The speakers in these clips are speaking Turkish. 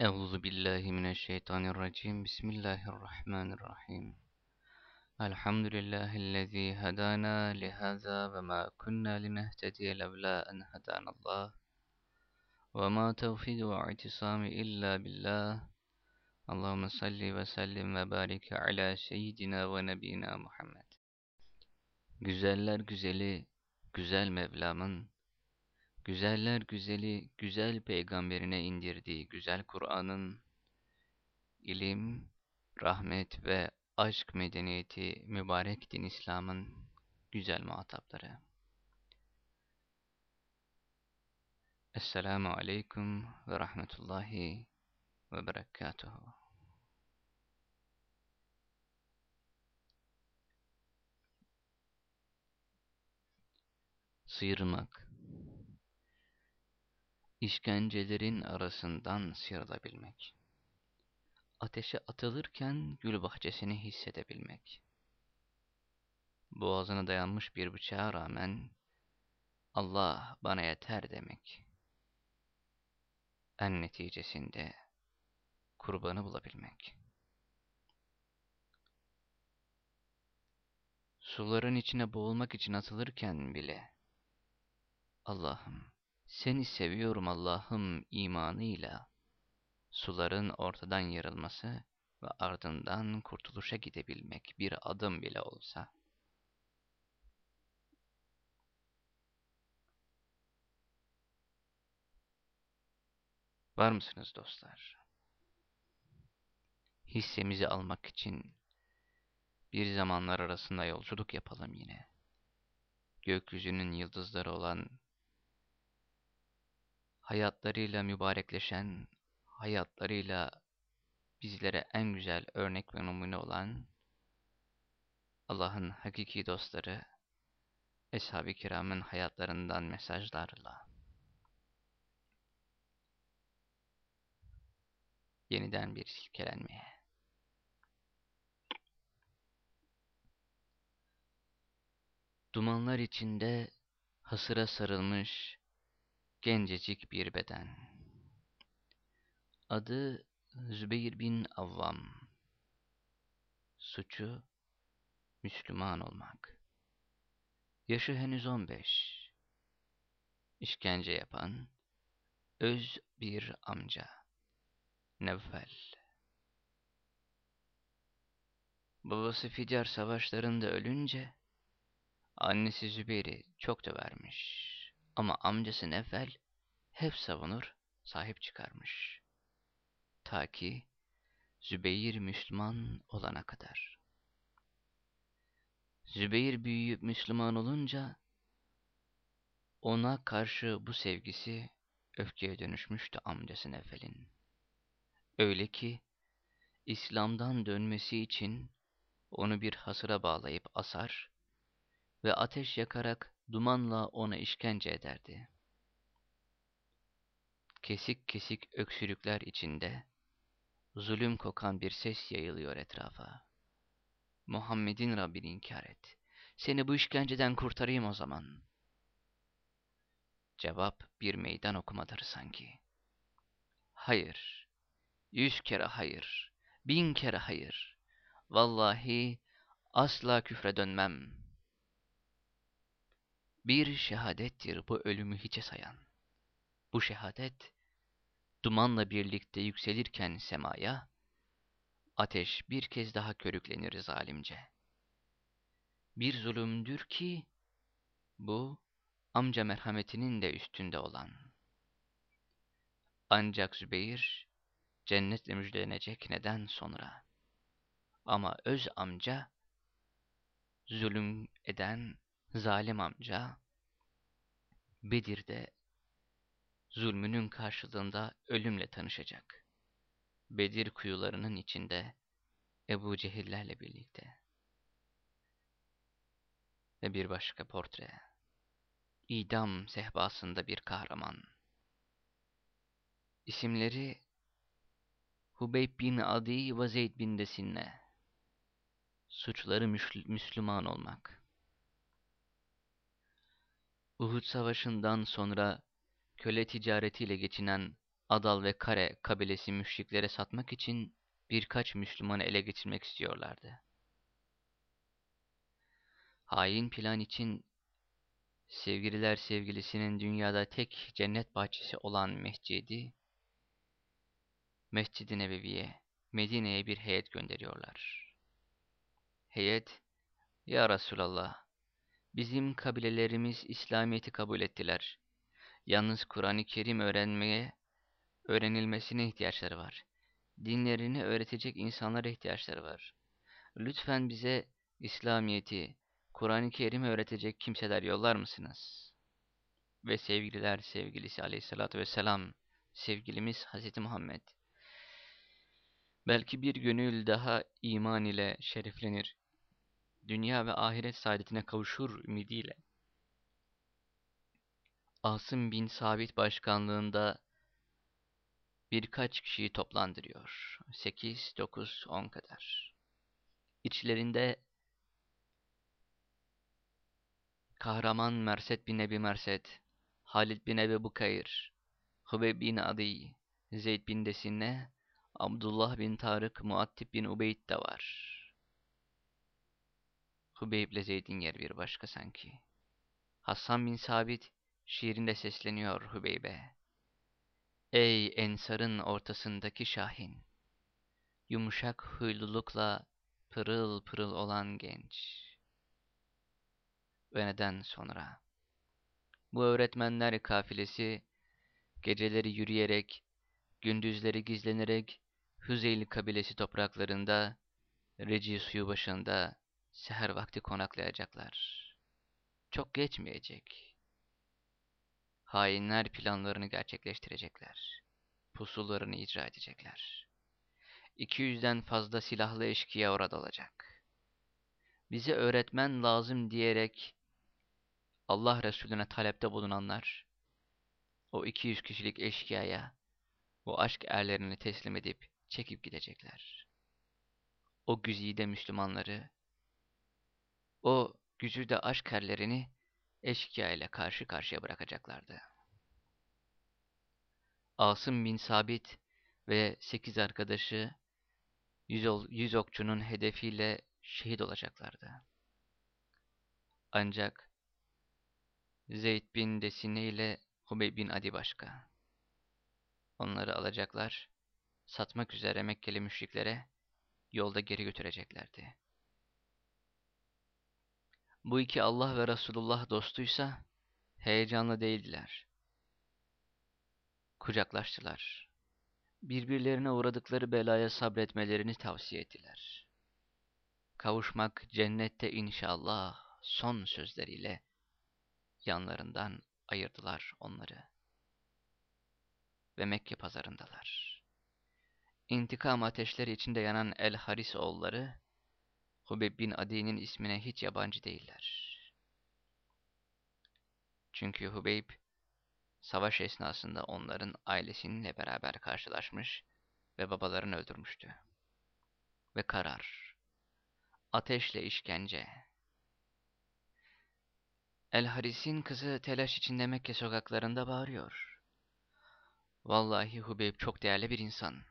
Euzu billahi mineşşeytanirracim. Bismillahirrahmanirrahim. Elhamdülillahi'llezî hedâna lihâzâ ve mâ kunnâ linehtediye levlâ en hedânallah. Ve mâ tevfîk ve i'tisâmi illâ billah. Allahümme salli ve sellim ve barik ala seyyidina ve nebiyina Muhammed. Güzeller güzeli, güzel Mevlam'ın Güzeller güzeli, güzel peygamberine indirdiği güzel Kur'an'ın ilim, rahmet ve aşk medeniyeti mübarek din İslam'ın güzel muhatapları. Esselamu Aleyküm ve Rahmetullahi ve Berekatuhu. Sıyırmak işkencelerin arasından sıyrılabilmek. Ateşe atılırken gül bahçesini hissedebilmek. Boğazına dayanmış bir bıçağa rağmen Allah bana yeter demek. En neticesinde kurbanı bulabilmek. Suların içine boğulmak için atılırken bile Allah'ım seni seviyorum Allah'ım imanıyla suların ortadan yarılması ve ardından kurtuluşa gidebilmek bir adım bile olsa. Var mısınız dostlar? Hissemizi almak için bir zamanlar arasında yolculuk yapalım yine. Gökyüzünün yıldızları olan hayatlarıyla mübarekleşen, hayatlarıyla bizlere en güzel örnek ve numune olan Allah'ın hakiki dostları, Eshab-ı Kiram'ın hayatlarından mesajlarla yeniden bir silkelenmeye. Dumanlar içinde hasıra sarılmış Gencecik bir beden. Adı Zübeyir bin Avvam. Suçu Müslüman olmak. Yaşı henüz on beş. İşkence yapan öz bir amca. Nevfel. Babası Ficar savaşlarında ölünce annesi Zübeyir'i çok dövermiş. Ama amcası Nefel hep savunur, sahip çıkarmış. Ta ki Zübeyir Müslüman olana kadar. Zübeyir büyüyüp Müslüman olunca ona karşı bu sevgisi öfkeye dönüşmüştü amcası Nefel'in. Öyle ki İslam'dan dönmesi için onu bir hasıra bağlayıp asar ve ateş yakarak dumanla ona işkence ederdi. Kesik kesik öksürükler içinde, zulüm kokan bir ses yayılıyor etrafa. Muhammed'in Rabbini inkar et. Seni bu işkenceden kurtarayım o zaman. Cevap bir meydan okumadır sanki. Hayır. Yüz kere hayır. Bin kere hayır. Vallahi asla küfre dönmem.'' Bir şehadettir bu ölümü hiçe sayan. Bu şehadet, dumanla birlikte yükselirken semaya, ateş bir kez daha körüklenir zalimce. Bir zulümdür ki, bu, amca merhametinin de üstünde olan. Ancak Zübeyir, cennetle müjdelenecek neden sonra. Ama öz amca, zulüm eden, zalim amca Bedir'de zulmünün karşılığında ölümle tanışacak. Bedir kuyularının içinde Ebu Cehillerle birlikte. Ve bir başka portre. İdam sehbasında bir kahraman. İsimleri Hubeyb bin Adi ve Zeyd bin Desinne. Suçları Müslüman olmak. Uhud Savaşı'ndan sonra köle ticaretiyle geçinen Adal ve Kare kabilesi müşriklere satmak için birkaç Müslümanı ele geçirmek istiyorlardı. Hain plan için sevgililer sevgilisinin dünyada tek cennet bahçesi olan mescidi, Mescid-i Nebevi'ye, Medine'ye bir heyet gönderiyorlar. Heyet, Ya Resulallah, bizim kabilelerimiz İslamiyet'i kabul ettiler. Yalnız Kur'an-ı Kerim öğrenmeye, öğrenilmesine ihtiyaçları var. Dinlerini öğretecek insanlara ihtiyaçları var. Lütfen bize İslamiyet'i, Kur'an-ı Kerim'i öğretecek kimseler yollar mısınız? Ve sevgililer sevgilisi aleyhissalatü vesselam, sevgilimiz Hz. Muhammed. Belki bir gönül daha iman ile şereflenir, dünya ve ahiret saadetine kavuşur ümidiyle. Asım bin Sabit başkanlığında birkaç kişiyi toplandırıyor. 8, 9, 10 kadar. İçlerinde kahraman Merset bin Ebi Merset, Halid bin Ebi Bukayr, Hubeyb bin Adi, Zeyd bin Desine, Abdullah bin Tarık, Muattib bin Ubeyd de var. Hubeyb ile Zeyd'in yer bir başka sanki. Hasan bin Sabit şiirinde sesleniyor Hubeybe. Ey ensarın ortasındaki şahin! Yumuşak huylulukla pırıl pırıl olan genç. Ve neden sonra? Bu öğretmenler kafilesi geceleri yürüyerek, gündüzleri gizlenerek Hüzeyli kabilesi topraklarında, Reci suyu başında seher vakti konaklayacaklar. Çok geçmeyecek. Hainler planlarını gerçekleştirecekler. Pusularını icra edecekler. İki yüzden fazla silahlı eşkıya orada olacak. Bize öğretmen lazım diyerek Allah Resulüne talepte bulunanlar, o 200 kişilik eşkıyaya, o aşk erlerini teslim edip çekip gidecekler. O güzide Müslümanları, o güzide aşk erlerini eşkıya ile karşı karşıya bırakacaklardı. Asım bin Sabit ve sekiz arkadaşı yüz, yüz okçunun hedefiyle şehit olacaklardı. Ancak Zeyd bin Desine ile Hubey bin Adi başka. Onları alacaklar, satmak üzere Mekkeli müşriklere yolda geri götüreceklerdi. Bu iki Allah ve Resulullah dostuysa heyecanlı değildiler. Kucaklaştılar. Birbirlerine uğradıkları belaya sabretmelerini tavsiye ettiler. Kavuşmak cennette inşallah son sözleriyle yanlarından ayırdılar onları. Ve Mekke pazarındalar. İntikam ateşleri içinde yanan El-Haris oğulları, Hubeb bin Adi'nin ismine hiç yabancı değiller. Çünkü Hubeyb, savaş esnasında onların ailesininle beraber karşılaşmış ve babalarını öldürmüştü. Ve karar, ateşle işkence. El-Haris'in kızı telaş içinde Mekke sokaklarında bağırıyor. Vallahi Hubeyb çok değerli bir insan.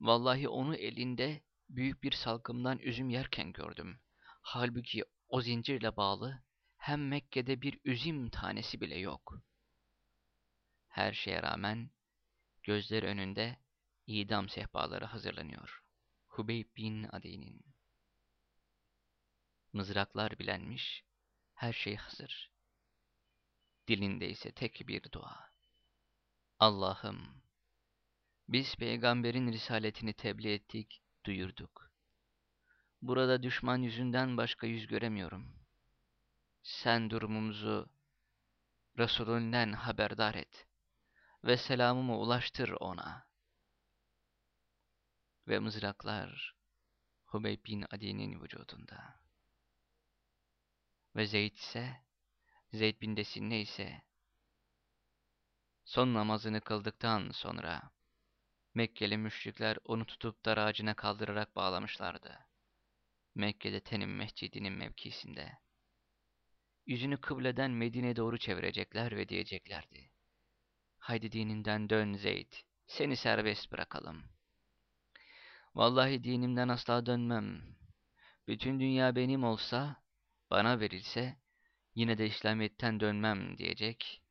Vallahi onu elinde büyük bir salkımdan üzüm yerken gördüm. Halbuki o zincirle bağlı hem Mekke'de bir üzüm tanesi bile yok. Her şeye rağmen gözler önünde idam sehpaları hazırlanıyor. Hubeyb bin Adi'nin. Mızraklar bilenmiş, her şey hazır. Dilinde ise tek bir dua. Allah'ım, biz peygamberin risaletini tebliğ ettik, duyurduk. Burada düşman yüzünden başka yüz göremiyorum. Sen durumumuzu Resulünden haberdar et ve selamımı ulaştır ona. Ve mızraklar Hubeyb bin Adi'nin vücudunda. Ve Zeyd ise, Zeyd bin Desinne ise, son namazını kıldıktan sonra, Mekkeli müşrikler onu tutup dar ağacına kaldırarak bağlamışlardı. Mekke'de Tenim mescidinin mevkisinde. Yüzünü kıbleden Medine'ye doğru çevirecekler ve diyeceklerdi. Haydi dininden dön Zeyd. Seni serbest bırakalım. Vallahi dinimden asla dönmem. Bütün dünya benim olsa, bana verilse, yine de İslamiyet'ten dönmem diyecek.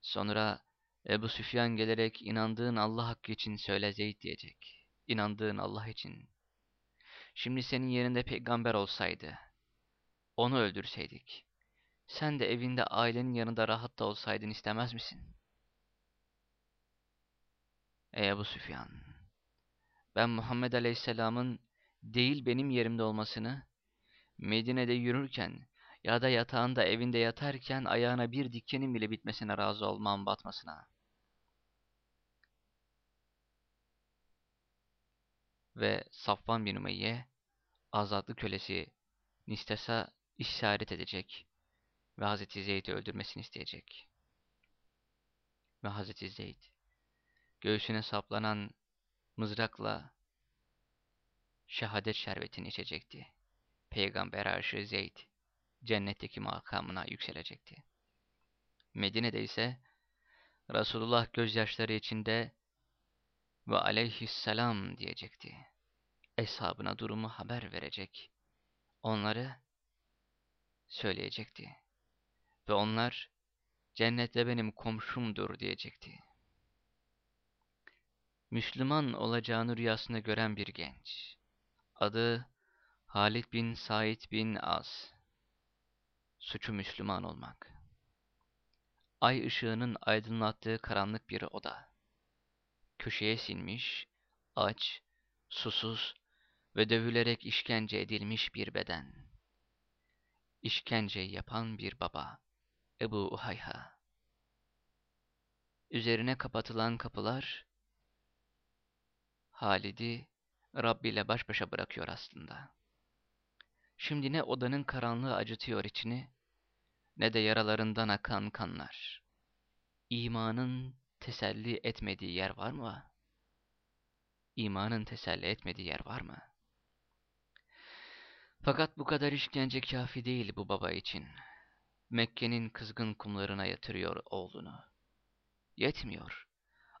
Sonra Ebu Süfyan gelerek inandığın Allah hakkı için söyle Zeyd diyecek. İnandığın Allah için. Şimdi senin yerinde peygamber olsaydı, onu öldürseydik. Sen de evinde ailenin yanında rahat da olsaydın istemez misin? Ey Ebu Süfyan! Ben Muhammed Aleyhisselam'ın değil benim yerimde olmasını, Medine'de yürürken ya da yatağında evinde yatarken ayağına bir dikenin bile bitmesine razı olmam batmasına. Ve Safvan bin Umayye, azatlı kölesi Nistes'a işaret edecek ve Hazreti Zeyd'i öldürmesini isteyecek. Ve Hazreti Zeyd, göğsüne saplanan mızrakla şehadet şerbetini içecekti. Peygamber arşı Zeyd, cennetteki makamına yükselecekti. Medine'de ise Resulullah gözyaşları içinde ve aleyhisselam diyecekti. Eshabına durumu haber verecek. Onları söyleyecekti. Ve onlar cennette benim komşumdur diyecekti. Müslüman olacağını rüyasında gören bir genç. Adı Halid bin Said bin Az. Suçu Müslüman olmak. Ay ışığının aydınlattığı karanlık bir oda. Köşeye sinmiş, aç, susuz ve dövülerek işkence edilmiş bir beden. İşkence yapan bir baba. Ebu Uhayha. Üzerine kapatılan kapılar, Halid'i Rabbi ile baş başa bırakıyor aslında. Şimdi ne odanın karanlığı acıtıyor içini, ne de yaralarından akan kanlar. İmanın teselli etmediği yer var mı? İmanın teselli etmediği yer var mı? Fakat bu kadar işkence kafi değil bu baba için. Mekke'nin kızgın kumlarına yatırıyor oğlunu. Yetmiyor.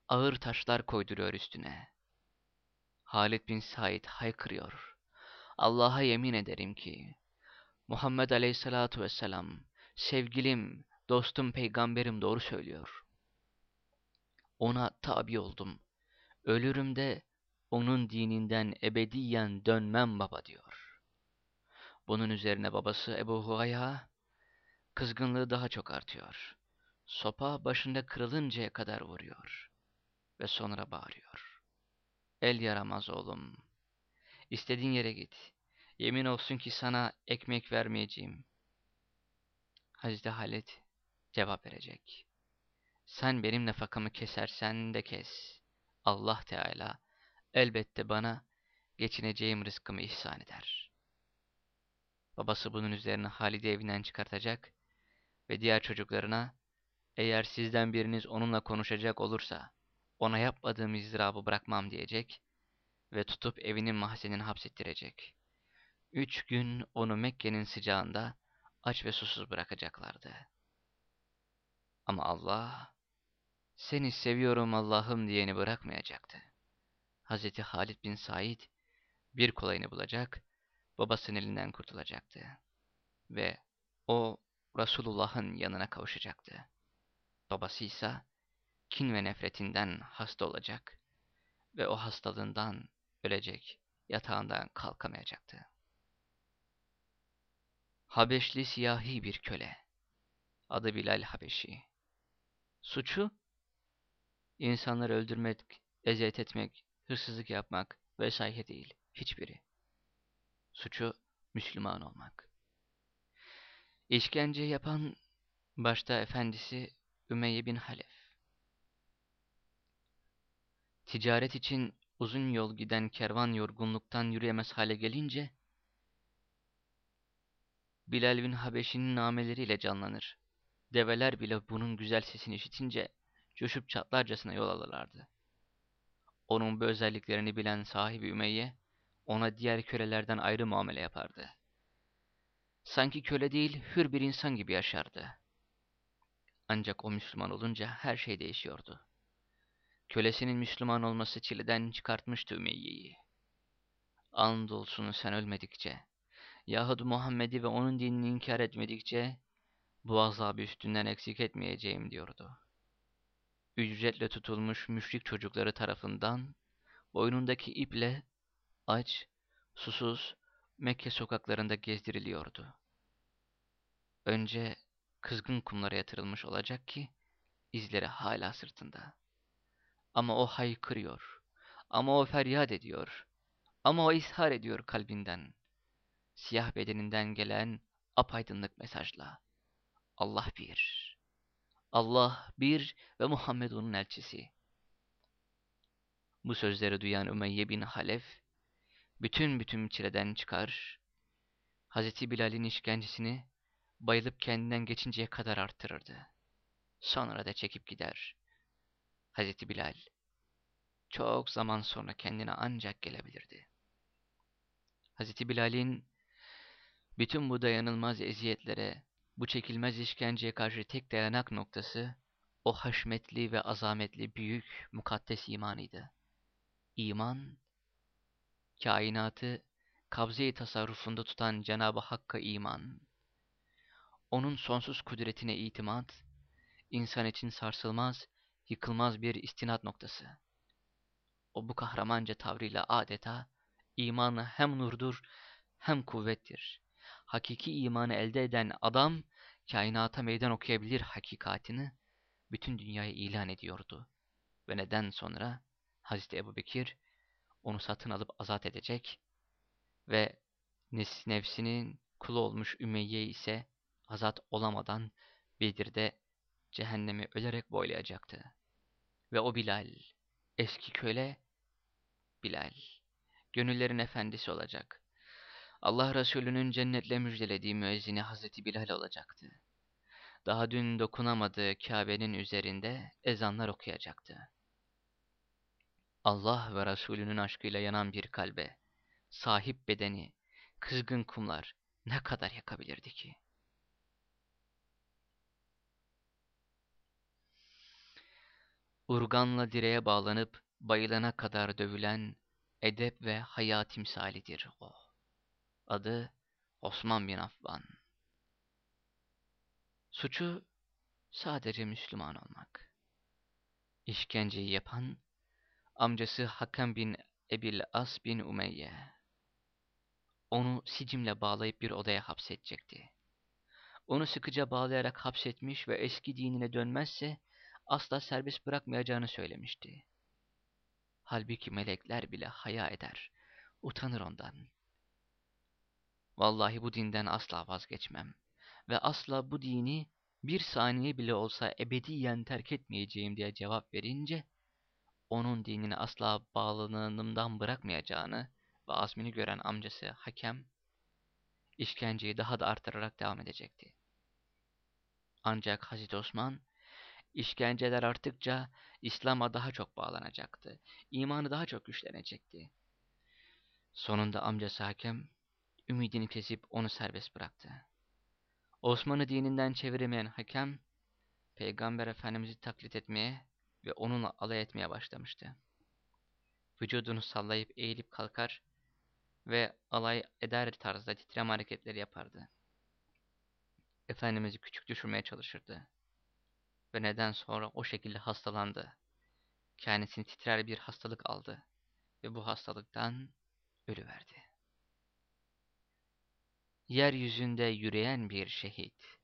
Ağır taşlar koyduruyor üstüne. Halid bin Said haykırıyor. Allah'a yemin ederim ki, Muhammed Aleyhisselatu Vesselam, sevgilim, dostum, peygamberim doğru söylüyor. Ona tabi oldum. Ölürüm de onun dininden ebediyen dönmem baba diyor. Bunun üzerine babası Ebu Huvayha, kızgınlığı daha çok artıyor. Sopa başında kırılıncaya kadar vuruyor. Ve sonra bağırıyor. El yaramaz oğlum. İstediğin yere git. Yemin olsun ki sana ekmek vermeyeceğim. Hazreti Halit cevap verecek. Sen benim nafakamı kesersen de kes. Allah Teala elbette bana geçineceğim rızkımı ihsan eder. Babası bunun üzerine Halid'i evinden çıkartacak ve diğer çocuklarına eğer sizden biriniz onunla konuşacak olursa ona yapmadığım izdırabı bırakmam diyecek ve tutup evinin mahzenine hapsettirecek. Üç gün onu Mekke'nin sıcağında aç ve susuz bırakacaklardı. Ama Allah, seni seviyorum Allah'ım diyeni bırakmayacaktı. Hz. Halid bin Said bir kolayını bulacak, babasının elinden kurtulacaktı. Ve o Resulullah'ın yanına kavuşacaktı. Babası ise kin ve nefretinden hasta olacak ve o hastalığından ölecek, yatağından kalkamayacaktı. Habeşli siyahi bir köle. Adı Bilal Habeşi. Suçu, insanları öldürmek, eziyet etmek, hırsızlık yapmak vesaire değil, hiçbiri. Suçu, Müslüman olmak. İşkence yapan, başta efendisi Ümeyye bin Halef. Ticaret için uzun yol giden kervan yorgunluktan yürüyemez hale gelince, Bilal bin Habeşi'nin nameleriyle canlanır. Develer bile bunun güzel sesini işitince coşup çatlarcasına yol alırlardı. Onun bu özelliklerini bilen sahibi Ümeyye, ona diğer kölelerden ayrı muamele yapardı. Sanki köle değil, hür bir insan gibi yaşardı. Ancak o Müslüman olunca her şey değişiyordu. Kölesinin Müslüman olması çileden çıkartmıştı Ümeyye'yi. Andolsun sen ölmedikçe, yahut Muhammed'i ve onun dinini inkar etmedikçe, bu azabı üstünden eksik etmeyeceğim diyordu. Ücretle tutulmuş müşrik çocukları tarafından, boynundaki iple, aç, susuz, Mekke sokaklarında gezdiriliyordu. Önce kızgın kumlara yatırılmış olacak ki, izleri hala sırtında. Ama o haykırıyor, ama o feryat ediyor, ama o ishar ediyor kalbinden. Siyah bedeninden gelen apaydınlık mesajla. Allah bir. Allah bir ve Muhammed onun elçisi. Bu sözleri duyan Ümeyye bin Halef, bütün bütün çileden çıkar, Hazreti Bilal'in işkencesini bayılıp kendinden geçinceye kadar arttırırdı. Sonra da çekip gider. Hazreti Bilal, çok zaman sonra kendine ancak gelebilirdi. Hazreti Bilal'in bütün bu dayanılmaz eziyetlere, bu çekilmez işkenceye karşı tek dayanak noktası, o haşmetli ve azametli büyük mukaddes imanıydı. İman, kainatı kabze-i tasarrufunda tutan Cenab-ı Hakk'a iman, onun sonsuz kudretine itimat, insan için sarsılmaz, yıkılmaz bir istinat noktası. O bu kahramanca tavrıyla adeta, imanı hem nurdur hem kuvvettir. Hakiki imanı elde eden adam, kainata meydan okuyabilir hakikatini, bütün dünyaya ilan ediyordu. Ve neden sonra Hazreti Ebu Bekir onu satın alıp azat edecek ve nefsinin kulu olmuş Ümeyye ise azat olamadan Bedir'de cehennemi ölerek boylayacaktı. Ve o Bilal, eski köle Bilal, gönüllerin efendisi olacak. Allah Resulü'nün cennetle müjdelediği müezzini Hazreti Bilal olacaktı. Daha dün dokunamadığı Kabe'nin üzerinde ezanlar okuyacaktı. Allah ve Resulünün aşkıyla yanan bir kalbe, sahip bedeni, kızgın kumlar ne kadar yakabilirdi ki? Urganla direğe bağlanıp bayılana kadar dövülen edep ve hayat timsalidir o. Adı Osman bin Affan. Suçu sadece Müslüman olmak. İşkenceyi yapan amcası Hakan bin Ebil As bin Umeyye. Onu sicimle bağlayıp bir odaya hapsedecekti. Onu sıkıca bağlayarak hapsetmiş ve eski dinine dönmezse asla serbest bırakmayacağını söylemişti. Halbuki melekler bile haya eder, utanır ondan. Vallahi bu dinden asla vazgeçmem ve asla bu dini bir saniye bile olsa ebediyen terk etmeyeceğim diye cevap verince, onun dinini asla bağlanımdan bırakmayacağını ve azmini gören amcası Hakem, işkenceyi daha da artırarak devam edecekti. Ancak Hazreti Osman, işkenceler arttıkça İslam'a daha çok bağlanacaktı. İmanı daha çok güçlenecekti. Sonunda amcası Hakem, ümidini kesip onu serbest bıraktı. Osmanlı dininden çeviremeyen hakem, Peygamber Efendimiz'i taklit etmeye ve onunla alay etmeye başlamıştı. Vücudunu sallayıp eğilip kalkar ve alay eder tarzda titreme hareketleri yapardı. Efendimiz'i küçük düşürmeye çalışırdı. Ve neden sonra o şekilde hastalandı. Kendisini titrer bir hastalık aldı ve bu hastalıktan ölüverdi yeryüzünde yürüyen bir şehit.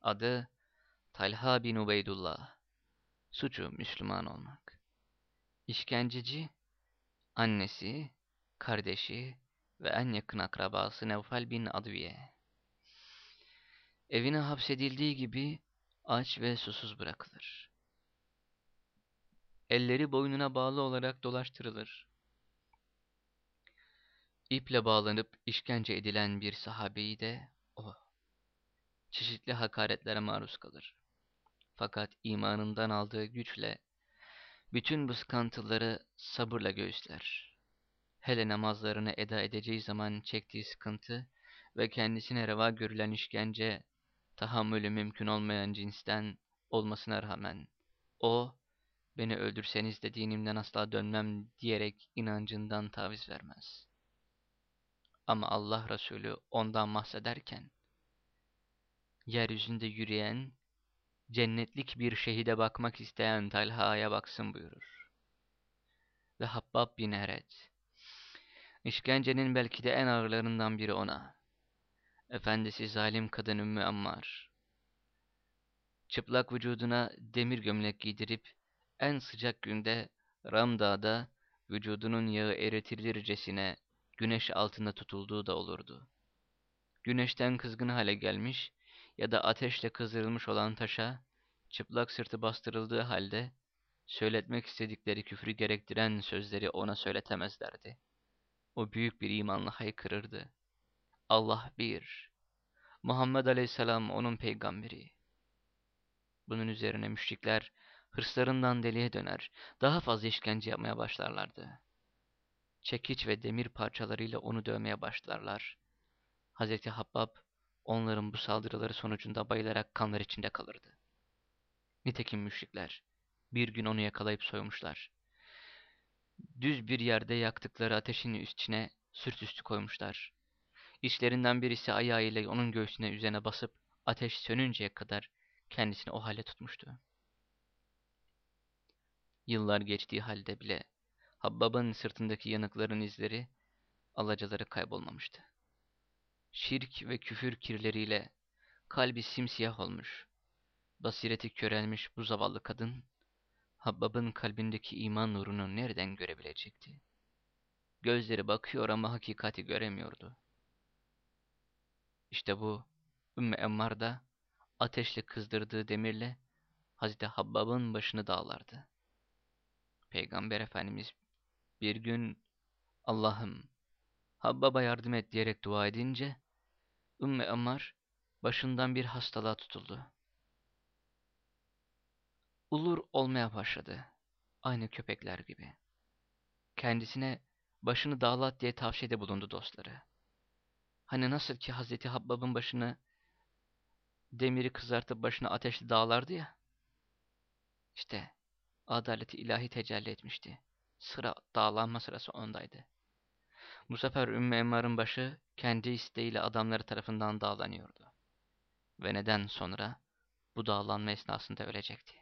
Adı Talha bin Ubeydullah. Suçu Müslüman olmak. İşkenceci, annesi, kardeşi ve en yakın akrabası Nevfal bin Adviye. Evine hapsedildiği gibi aç ve susuz bırakılır. Elleri boynuna bağlı olarak dolaştırılır. İple bağlanıp işkence edilen bir sahabeyi de o. Çeşitli hakaretlere maruz kalır. Fakat imanından aldığı güçle bütün bu sıkıntıları sabırla göğüsler. Hele namazlarını eda edeceği zaman çektiği sıkıntı ve kendisine reva görülen işkence tahammülü mümkün olmayan cinsten olmasına rağmen o beni öldürseniz de dinimden asla dönmem diyerek inancından taviz vermez. Ama Allah Resulü ondan bahsederken, yeryüzünde yürüyen, cennetlik bir şehide bakmak isteyen Talha'ya baksın buyurur. Ve Habbab bin Eret, işkencenin belki de en ağırlarından biri ona. Efendisi zalim kadın Ümmü Ammar, çıplak vücuduna demir gömlek giydirip, en sıcak günde Ram Dağı'da vücudunun yağı eritilircesine güneş altında tutulduğu da olurdu. Güneşten kızgın hale gelmiş ya da ateşle kızdırılmış olan taşa çıplak sırtı bastırıldığı halde söyletmek istedikleri küfrü gerektiren sözleri ona söyletemezlerdi. O büyük bir imanla haykırırdı. Allah bir. Muhammed Aleyhisselam onun peygamberi. Bunun üzerine müşrikler hırslarından deliye döner, daha fazla işkence yapmaya başlarlardı. Çekiç ve demir parçalarıyla onu dövmeye başlarlar. Hazreti Habbab, onların bu saldırıları sonucunda bayılarak kanlar içinde kalırdı. Nitekim müşrikler, bir gün onu yakalayıp soymuşlar. Düz bir yerde yaktıkları ateşin üstüne sırt üstü koymuşlar. İşlerinden birisi ayağıyla onun göğsüne üzerine basıp ateş sönünceye kadar kendisini o hale tutmuştu. Yıllar geçtiği halde bile Habbab'ın sırtındaki yanıkların izleri, alacaları kaybolmamıştı. Şirk ve küfür kirleriyle kalbi simsiyah olmuş, basireti körelmiş bu zavallı kadın, Habbab'ın kalbindeki iman nurunu nereden görebilecekti? Gözleri bakıyor ama hakikati göremiyordu. İşte bu, Ümmü Emmar da ateşle kızdırdığı demirle Hazreti Habbab'ın başını dağlardı. Peygamber Efendimiz bir gün Allah'ım Habbab'a yardım et diyerek dua edince Ümmü Ammar başından bir hastalığa tutuldu. Ulur olmaya başladı. Aynı köpekler gibi. Kendisine başını dağlat diye tavsiyede bulundu dostları. Hani nasıl ki Hazreti Habbab'ın başını demiri kızartıp başına ateşli dağlardı ya. İşte adaleti ilahi tecelli etmişti. Sıra dağlanma sırası ondaydı. Bu sefer Ümmü Emmar'ın başı kendi isteğiyle adamları tarafından dağlanıyordu. Ve neden sonra bu dağlanma esnasında ölecekti.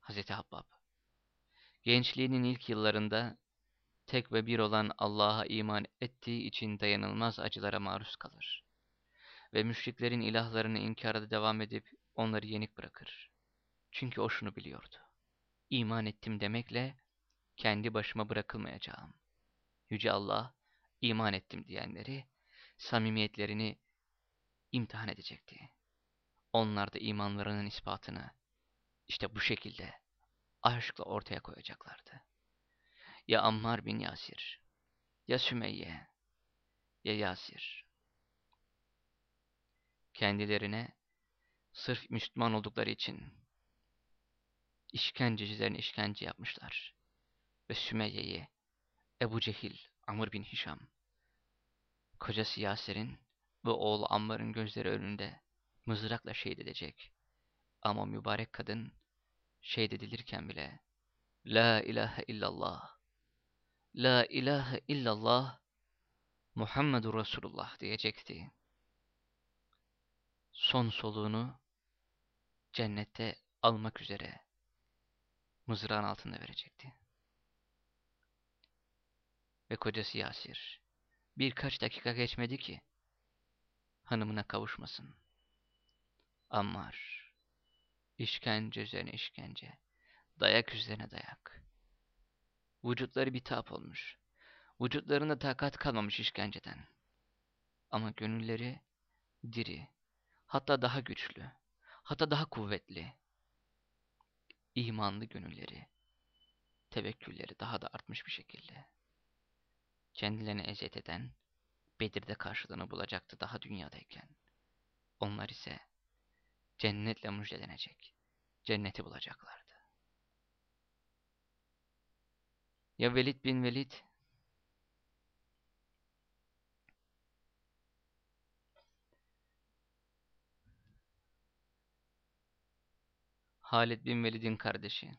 Hazreti Habbab Gençliğinin ilk yıllarında tek ve bir olan Allah'a iman ettiği için dayanılmaz acılara maruz kalır. Ve müşriklerin ilahlarını inkara devam edip onları yenik bırakır. Çünkü o şunu biliyordu. İman ettim demekle kendi başıma bırakılmayacağım. Yüce Allah iman ettim diyenleri, samimiyetlerini imtihan edecekti. Onlar da imanlarının ispatını işte bu şekilde aşkla ortaya koyacaklardı. Ya Ammar bin Yasir, ya Sümeyye, ya Yasir. Kendilerine sırf Müslüman oldukları için işkencecilerin işkence yapmışlar. Ve Sümeyye'yi Ebu Cehil, Amr bin Hişam, kocası Yasir'in ve oğlu Ammar'ın gözleri önünde mızrakla şehit edecek. Ama mübarek kadın şehit edilirken bile La ilahe illallah, La ilahe illallah, Muhammedur Resulullah diyecekti. Son soluğunu cennette almak üzere mızrağın altında verecekti. Ve kocası Yasir, birkaç dakika geçmedi ki, hanımına kavuşmasın. Ammar, işkence üzerine işkence, dayak üzerine dayak. Vücutları bitap olmuş, vücutlarında takat kalmamış işkenceden. Ama gönülleri diri, hatta daha güçlü, hatta daha kuvvetli imanlı gönülleri, tevekkülleri daha da artmış bir şekilde. Kendilerini eziyet eden, Bedir'de karşılığını bulacaktı daha dünyadayken. Onlar ise cennetle müjdelenecek, cenneti bulacaklardı. Ya Velid bin Velid, Halid bin Velid'in kardeşi.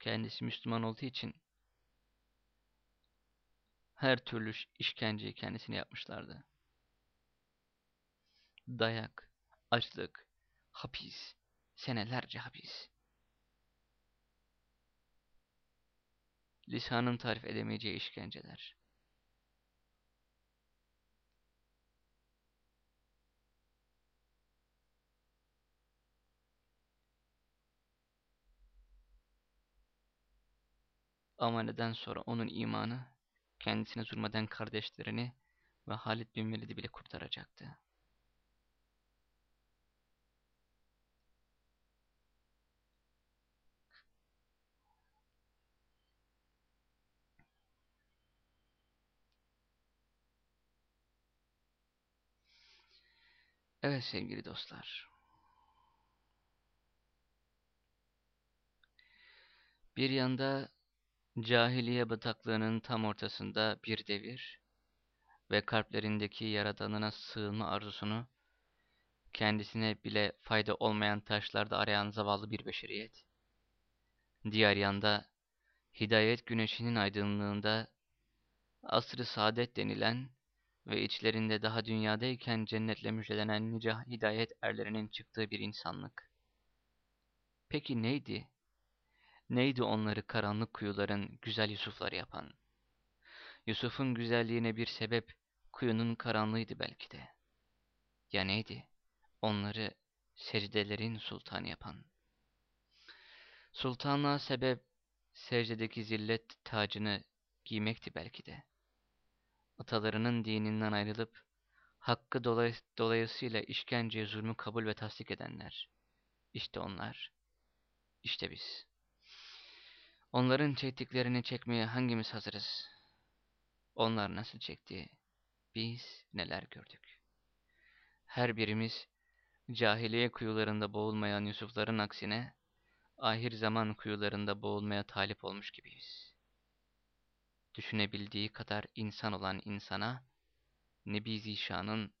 kendisi Müslüman olduğu için her türlü işkenceyi kendisine yapmışlardı. Dayak, açlık, hapis, senelerce hapis. Lisanın tarif edemeyeceği işkenceler. Ama neden sonra onun imanı kendisine zulmeden kardeşlerini ve Halid bin Velid'i bile kurtaracaktı. Evet sevgili dostlar. Bir yanda cahiliye bataklığının tam ortasında bir devir ve kalplerindeki yaradanına sığınma arzusunu kendisine bile fayda olmayan taşlarda arayan zavallı bir beşeriyet. Diğer yanda hidayet güneşinin aydınlığında asr-ı saadet denilen ve içlerinde daha dünyadayken cennetle müjdelenen nice hidayet erlerinin çıktığı bir insanlık. Peki neydi? Neydi onları karanlık kuyuların güzel Yusufları yapan? Yusuf'un güzelliğine bir sebep kuyunun karanlığıydı belki de. Ya neydi? Onları secdelerin sultanı yapan. Sultanlığa sebep secdedeki zillet tacını giymekti belki de atalarının dininden ayrılıp hakkı dolay dolayısıyla işkence, zulmü kabul ve tasdik edenler. İşte onlar, işte biz. Onların çektiklerini çekmeye hangimiz hazırız? Onlar nasıl çekti? Biz neler gördük? Her birimiz cahiliye kuyularında boğulmayan Yusufların aksine ahir zaman kuyularında boğulmaya talip olmuş gibiyiz düşünebildiği kadar insan olan insana Nebi Zişan'ın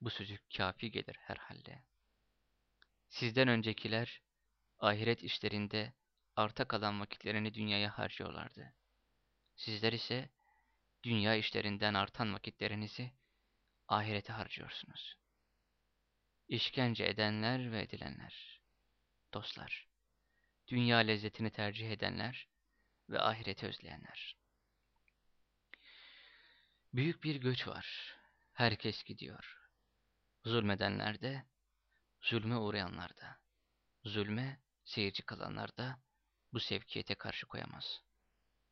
bu sözü kafi gelir herhalde. Sizden öncekiler ahiret işlerinde arta kalan vakitlerini dünyaya harcıyorlardı. Sizler ise dünya işlerinden artan vakitlerinizi ahirete harcıyorsunuz. İşkence edenler ve edilenler, dostlar, dünya lezzetini tercih edenler ve ahireti özleyenler. Büyük bir göç var. Herkes gidiyor. Zulmedenler de, zulme uğrayanlar da. Zulme seyirci kalanlar da bu sevkiyete karşı koyamaz.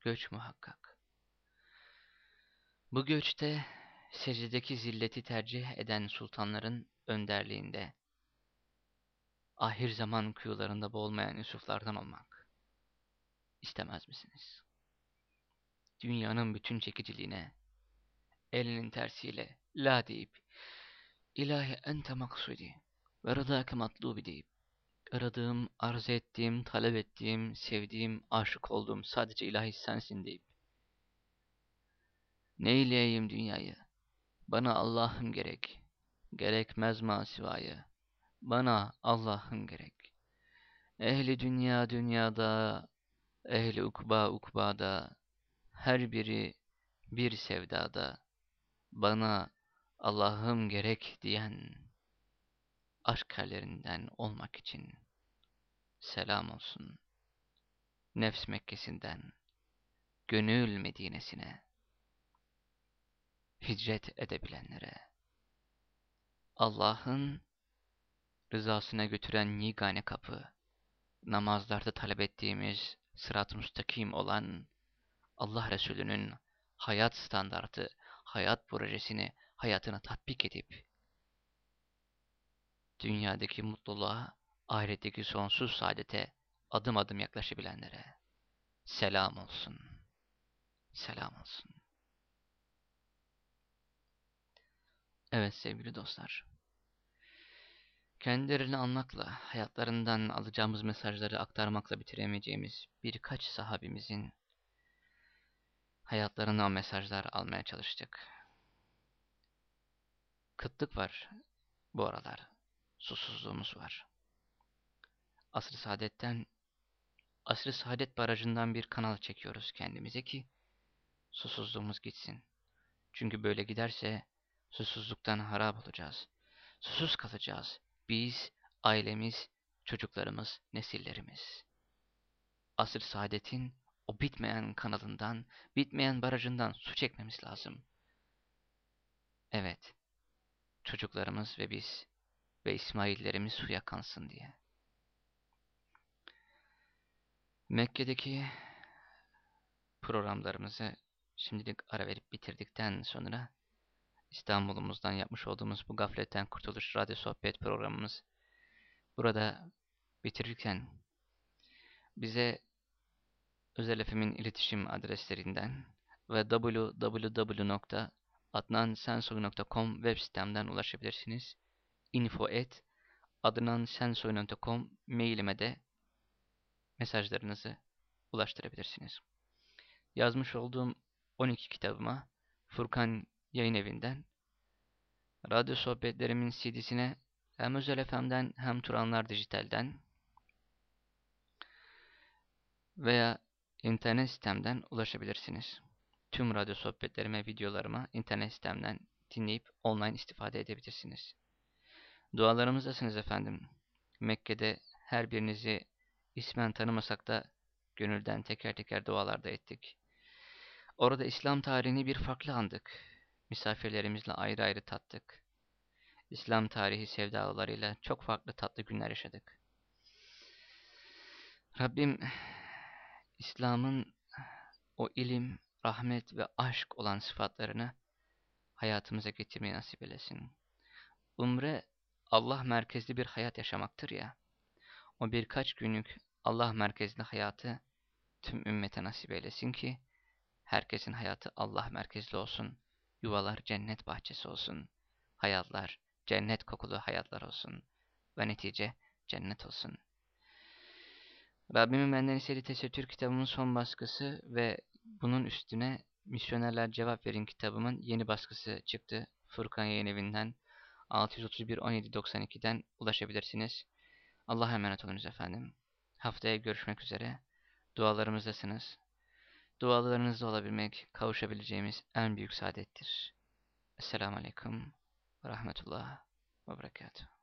Göç muhakkak. Bu göçte secdedeki zilleti tercih eden sultanların önderliğinde ahir zaman kuyularında boğulmayan Yusuflardan olmak istemez misiniz? Dünyanın bütün çekiciliğine, elinin tersiyle la deyip ilahi ente maksudi ve rızâke matlubi deyip aradığım, arzu ettiğim, talep ettiğim, sevdiğim, aşık olduğum sadece ilahi sensin deyip neyleyeyim dünyayı? Bana Allah'ım gerek. Gerekmez masivayı. Bana Allah'ım gerek. Ehli dünya dünyada, ehli ukba ukbada, her biri bir sevdada bana Allah'ım gerek diyen aşk olmak için selam olsun. Nefs Mekke'sinden gönül Medine'sine hicret edebilenlere Allah'ın rızasına götüren yegane kapı namazlarda talep ettiğimiz sırat-ı müstakim olan Allah Resulü'nün hayat standartı hayat projesini hayatına tatbik edip dünyadaki mutluluğa, ahiretteki sonsuz saadete adım adım yaklaşabilenlere selam olsun. Selam olsun. Evet sevgili dostlar. Kendilerini anmakla, hayatlarından alacağımız mesajları aktarmakla bitiremeyeceğimiz birkaç sahabimizin hayatlarına mesajlar almaya çalıştık. Kıtlık var bu aralar. Susuzluğumuz var. Asr-ı saadetten Asr-ı Saadet Barajı'ndan bir kanal çekiyoruz kendimize ki susuzluğumuz gitsin. Çünkü böyle giderse susuzluktan harap olacağız. Susuz kalacağız. Biz, ailemiz, çocuklarımız, nesillerimiz. Asr Saadet'in o bitmeyen kanalından, bitmeyen barajından su çekmemiz lazım. Evet, çocuklarımız ve biz ve İsmaillerimiz suya kansın diye. Mekke'deki programlarımızı şimdilik ara verip bitirdikten sonra İstanbul'umuzdan yapmış olduğumuz bu gafletten kurtuluş radyo sohbet programımız burada bitirirken bize Özel FM'in iletişim adreslerinden ve www.adnansensoy.com web sitemden ulaşabilirsiniz. info at adnansensoy.com mailime de mesajlarınızı ulaştırabilirsiniz. Yazmış olduğum 12 kitabıma Furkan Yayın Evi'nden radyo sohbetlerimin CD'sine hem Özel FM'den hem Turanlar Dijital'den veya internet sitemden ulaşabilirsiniz. Tüm radyo sohbetlerime, videolarıma internet sitemden dinleyip online istifade edebilirsiniz. Dualarımızdasınız efendim. Mekke'de her birinizi ismen tanımasak da gönülden teker teker dualarda ettik. Orada İslam tarihini bir farklı andık. Misafirlerimizle ayrı ayrı tattık. İslam tarihi sevdalılarıyla çok farklı tatlı günler yaşadık. Rabbim İslam'ın o ilim, rahmet ve aşk olan sıfatlarını hayatımıza getirmeyi nasip eylesin. Umre Allah merkezli bir hayat yaşamaktır ya. O birkaç günlük Allah merkezli hayatı tüm ümmete nasip eylesin ki herkesin hayatı Allah merkezli olsun. Yuvalar cennet bahçesi olsun. Hayatlar cennet kokulu hayatlar olsun. Ve netice cennet olsun. Rabbimin benden istediği tesettür kitabımın son baskısı ve bunun üstüne Misyonerler Cevap Verin kitabımın yeni baskısı çıktı. Furkan Yayın Evi'nden 631 1792'den ulaşabilirsiniz. Allah'a emanet olunuz efendim. Haftaya görüşmek üzere. Dualarımızdasınız. Dualarınızda olabilmek, kavuşabileceğimiz en büyük saadettir. Esselamu Aleyküm ve Rahmetullah ve Berekatuhu.